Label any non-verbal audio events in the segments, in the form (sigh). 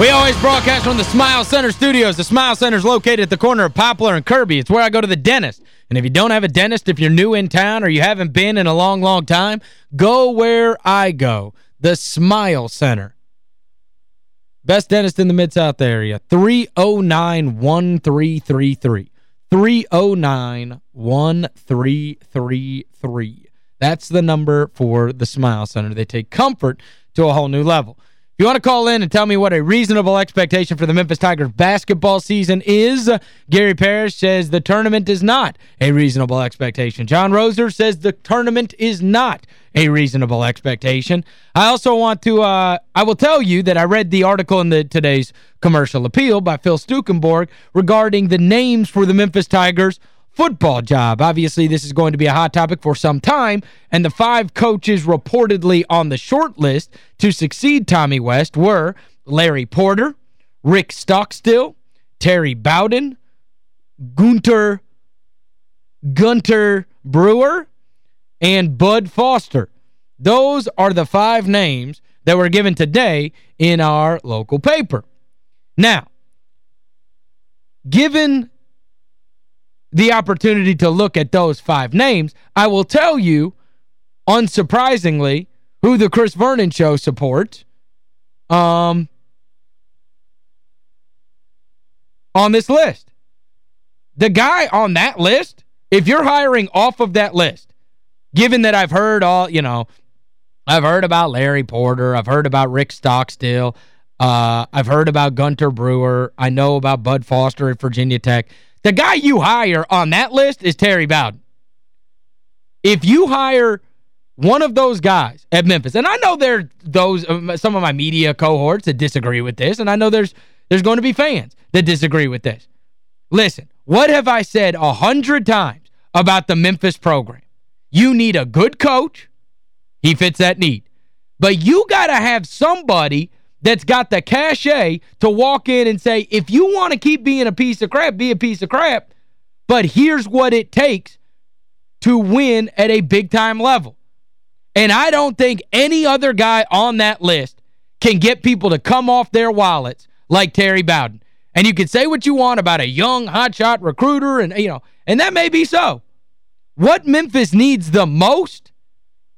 We always broadcast from the Smile Center studios. The Smile Center is located at the corner of Poplar and Kirby. It's where I go to the dentist. And if you don't have a dentist, if you're new in town or you haven't been in a long, long time, go where I go, the Smile Center. Best dentist in the Mid-South area, 309-1333. 309-1333. That's the number for the Smile Center. They take comfort to a whole new level. If you want to call in and tell me what a reasonable expectation for the Memphis Tigers basketball season is, Gary Parrish says the tournament is not a reasonable expectation. John Roser says the tournament is not a reasonable expectation. I also want to, uh, I will tell you that I read the article in the today's commercial appeal by Phil Stukenborg regarding the names for the Memphis Tigers football job. Obviously, this is going to be a hot topic for some time, and the five coaches reportedly on the short list to succeed Tommy West were Larry Porter, Rick Stockstill, Terry Bowden, Gunter, Gunter Brewer, and Bud Foster. Those are the five names that were given today in our local paper. Now, given the opportunity to look at those five names, I will tell you, unsurprisingly, who the Chris Vernon show supports um, on this list. The guy on that list, if you're hiring off of that list, given that I've heard all, you know, I've heard about Larry Porter, I've heard about Rick Stockstill, uh, I've heard about Gunter Brewer, I know about Bud Foster at Virginia Tech. The guy you hire on that list is Terry Bowden. If you hire one of those guys at Memphis, and I know there those um, some of my media cohorts that disagree with this, and I know there's there's going to be fans that disagree with this. Listen, what have I said a hundred times about the Memphis program? You need a good coach. He fits that need. But you got to have somebody that's got the cachet to walk in and say, if you want to keep being a piece of crap, be a piece of crap, but here's what it takes to win at a big-time level. And I don't think any other guy on that list can get people to come off their wallets like Terry Bowden. And you can say what you want about a young, hotshot recruiter, and you know, and that may be so. What Memphis needs the most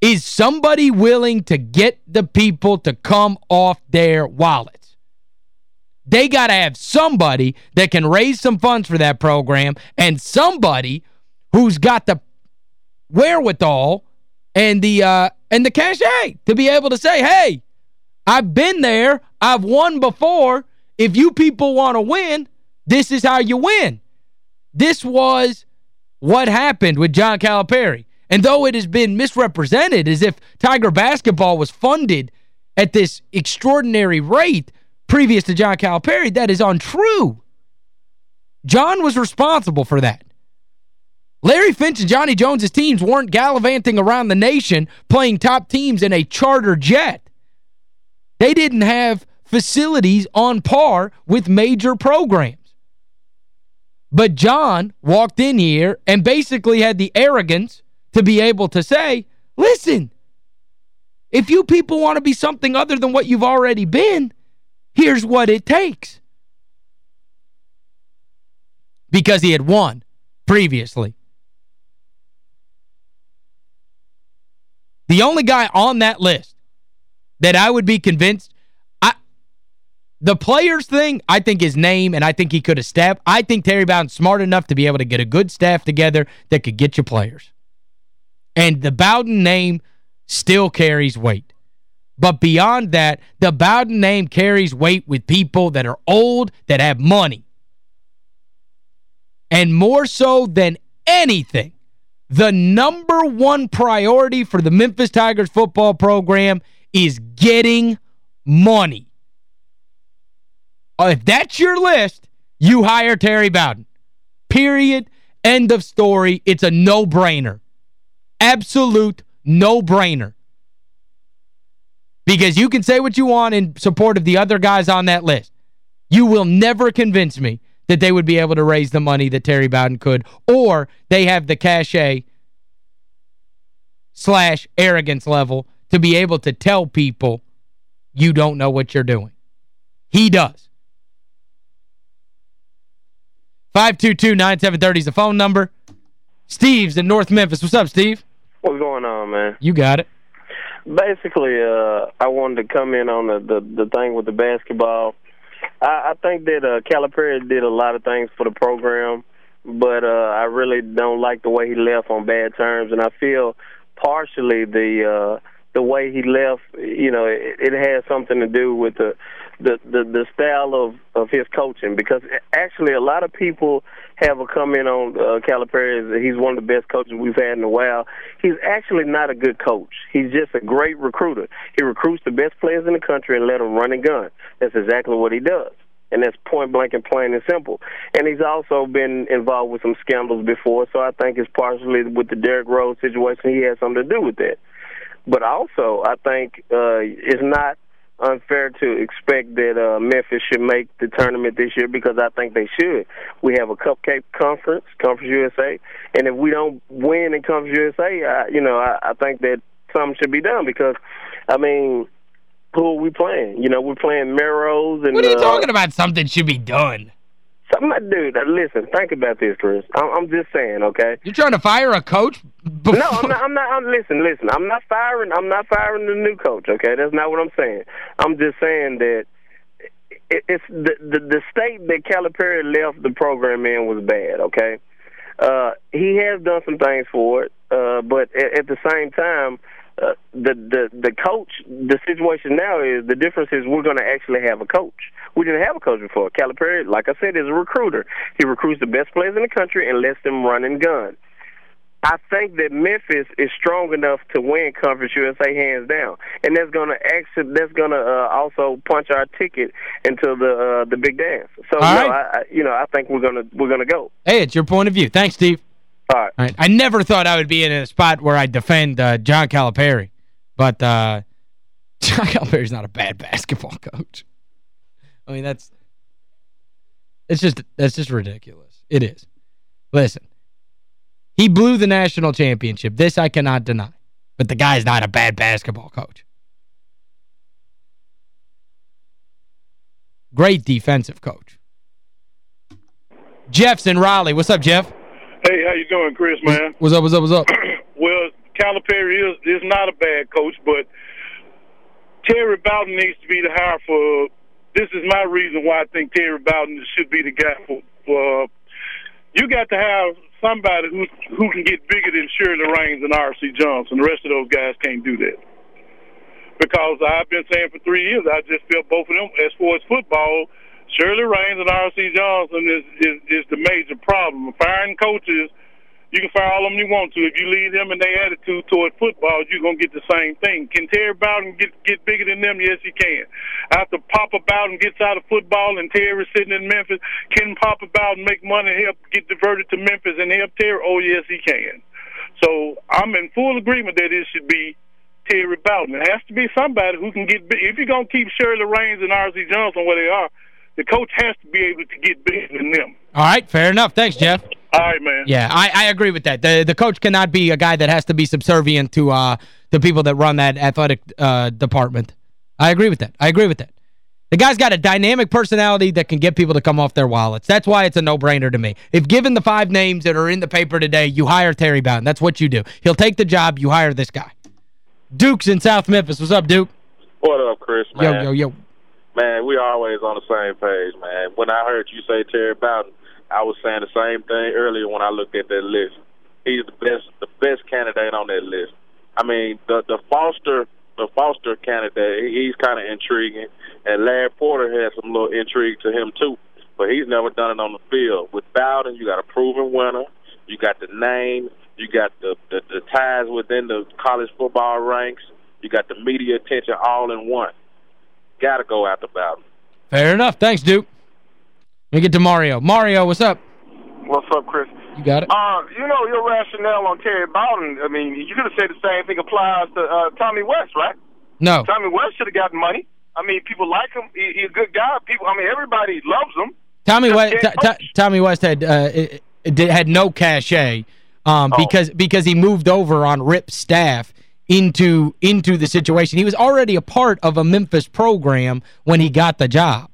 is somebody willing to get the people to come off their wallets. They got to have somebody that can raise some funds for that program and somebody who's got the wherewithal and the uh, and the cachet to be able to say, hey, I've been there. I've won before. If you people want to win, this is how you win. This was what happened with John Calipari. And though it has been misrepresented as if Tiger basketball was funded at this extraordinary rate previous to John Calipari, that is untrue. John was responsible for that. Larry Finch and Johnny Jones's teams weren't gallivanting around the nation playing top teams in a charter jet. They didn't have facilities on par with major programs. But John walked in here and basically had the arrogance to be able to say, listen, if you people want to be something other than what you've already been, here's what it takes. Because he had won previously. The only guy on that list that I would be convinced I the players thing, I think his name, and I think he could have staffed. I think Terry Bowden's smart enough to be able to get a good staff together that could get you players. And the Bowden name still carries weight. But beyond that, the Bowden name carries weight with people that are old, that have money. And more so than anything, the number one priority for the Memphis Tigers football program is getting money. If that's your list, you hire Terry Bowden. Period. End of story. It's a no-brainer absolute no-brainer. Because you can say what you want in support of the other guys on that list. You will never convince me that they would be able to raise the money that Terry Bowden could or they have the cachet slash arrogance level to be able to tell people you don't know what you're doing. He does. 522-9730 is the phone number. Steve's in North Memphis. What's up, Steve? What's going on, man? You got it. Basically, uh, I wanted to come in on the, the, the thing with the basketball. I, I think that uh, Calipari did a lot of things for the program, but uh, I really don't like the way he left on bad terms, and I feel partially the uh, the way he left, you know, it, it has something to do with the the the, the style of of his coaching because actually a lot of people have a comment on uh, Calipari that he's one of the best coaches we've had in a while. He's actually not a good coach. He's just a great recruiter. He recruits the best players in the country and let them run and gun. That's exactly what he does. And that's point blank and plain and simple. And he's also been involved with some scandals before, so I think it's partially with the Derrick Rose situation. He has something to do with that. But also, I think uh, it's not unfair to expect that uh, Memphis should make the tournament this year because I think they should. We have a cupcake conference, Conference USA, and if we don't win in Conference USA, I, you know, I, I think that something should be done because, I mean, who are we playing? You know, we're playing Merrill's and. What are you uh, talking about? Something should be done. Something, dude. Listen, think about this, Chris. I'm, I'm just saying, okay. You're trying to fire a coach? Before? No, I'm not. I'm not. I'm, listen, listen. I'm not firing. I'm not firing the new coach. Okay, that's not what I'm saying. I'm just saying that it, it's the, the the state that Calipari left the program in was bad. Okay, uh, he has done some things for it, uh, but at, at the same time. Uh, the the the coach the situation now is the difference is we're going to actually have a coach. We didn't have a coach before. Calipari, like I said, is a recruiter. He recruits the best players in the country and lets them run and gun. I think that Memphis is strong enough to win Conference USA hands down, and that's going to actually that's going to uh, also punch our ticket into the uh, the big dance. So, no, right. I, I, you know, I think we're going to we're going to go. Hey, it's your point of view. Thanks, Steve. All right. All right. I never thought I would be in a spot where I defend uh, John Calipari, but uh, (laughs) John Calipari's not a bad basketball coach. I mean, that's it's just that's just ridiculous. It is. Listen, he blew the national championship. This I cannot deny. But the guy's not a bad basketball coach. Great defensive coach. Jeff's in Raleigh. What's up, Jeff? Hey, how you doing, Chris, man? What's up, what's up, what's up? (clears throat) well, Calipari is is not a bad coach, but Terry Bowden needs to be the hire for. This is my reason why I think Terry Bowden should be the guy for. for uh, you got to have somebody who who can get bigger than Shirley Raines and R.C. Johnson. The rest of those guys can't do that. Because I've been saying for three years, I just feel both of them, as far as football, Shirley Raines and R.C. Johnson is, is is the major problem. Firing coaches, you can fire all of them you want to. If you leave them and their attitude toward football, you're gonna get the same thing. Can Terry Bowden get get bigger than them? Yes, he can. After Papa Bowden gets out of football and Terry's sitting in Memphis, can Papa Bowden make money and help get diverted to Memphis and help Terry? Oh, yes, he can. So I'm in full agreement that it should be Terry Bowden. It has to be somebody who can get big. If you're gonna keep Shirley Raines and R.C. Johnson where they are, the coach has to be able to get bigger than them. All right, fair enough. Thanks, Jeff. All right, man. Yeah, I, I agree with that. The the coach cannot be a guy that has to be subservient to uh the people that run that athletic uh department. I agree with that. I agree with that. The guy's got a dynamic personality that can get people to come off their wallets. That's why it's a no-brainer to me. If given the five names that are in the paper today, you hire Terry Bowden. That's what you do. He'll take the job, you hire this guy. Duke's in South Memphis. What's up, Duke? What up, Chris, man? Yo, yo, yo. Man, we always on the same page, man. When I heard you say Terry Bowden, I was saying the same thing earlier when I looked at that list. He's the best the best candidate on that list. I mean, the the Foster the Foster candidate, he's kind of intriguing, and Larry Porter has some little intrigue to him too. But he's never done it on the field. With Bowden, you got a proven winner. You got the name. You got the, the the ties within the college football ranks. You got the media attention all in one. Got to go after Bowden. Fair enough. Thanks, Duke. Let me get to Mario. Mario, what's up? What's up, Chris? You got it? Uh, you know, your rationale on Terry Bowden, I mean, you could have said the same thing applies to uh, Tommy West, right? No. Tommy West should have gotten money. I mean, people like him. He, he's a good guy. People, I mean, everybody loves him. Tommy West can't T- coach. T- Tommy West had uh, it, it did- had no cachet um, Oh. because because he moved over on Rip's staff into into the situation. He was already a part of a Memphis program when he got the job.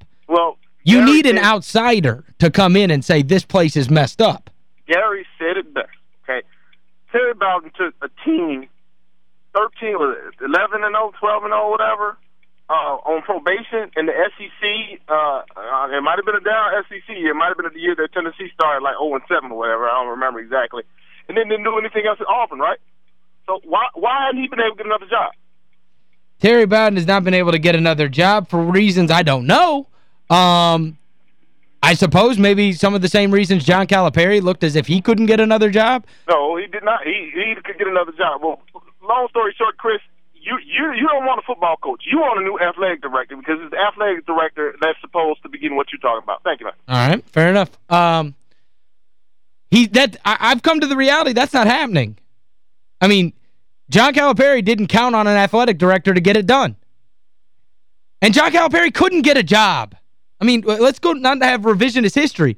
You Gary need an said- outsider to come in and say this place is messed up. Gary said it best. Okay, Terry Bowden took a team, thirteen, was it, eleven and 0, 12 and 0, whatever, uh, on probation in the SEC. Uh, uh, it might have been a down SEC. It might have been the year that Tennessee started like 0 and 7 or whatever. I don't remember exactly. And then didn't do anything else at Auburn, right? So why why hadn't he been able to get another job? Terry Bowden has not been able to get another job for reasons I don't know. Um, I suppose maybe some of the same reasons John Calipari looked as if he couldn't get another job. No, he did not. He he could get another job. Well, long story short, Chris, you you you don't want a football coach. You want a new athletic director because it's the athletic director that's supposed to begin what you're talking about. Thank you, man. All right, fair enough. Um, he that I, I've come to the reality that's not happening. I mean, John Calipari didn't count on an athletic director to get it done. And John Calipari couldn't get a job. I mean, uh, let's go not have revisionist history.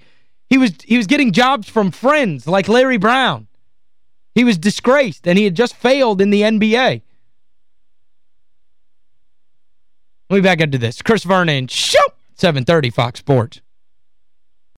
He was he was getting jobs from friends like Larry Brown. He was disgraced, and he had just failed in the NBA. Let me back into this. Chris Vernon, shoot! 730 Fox Sports.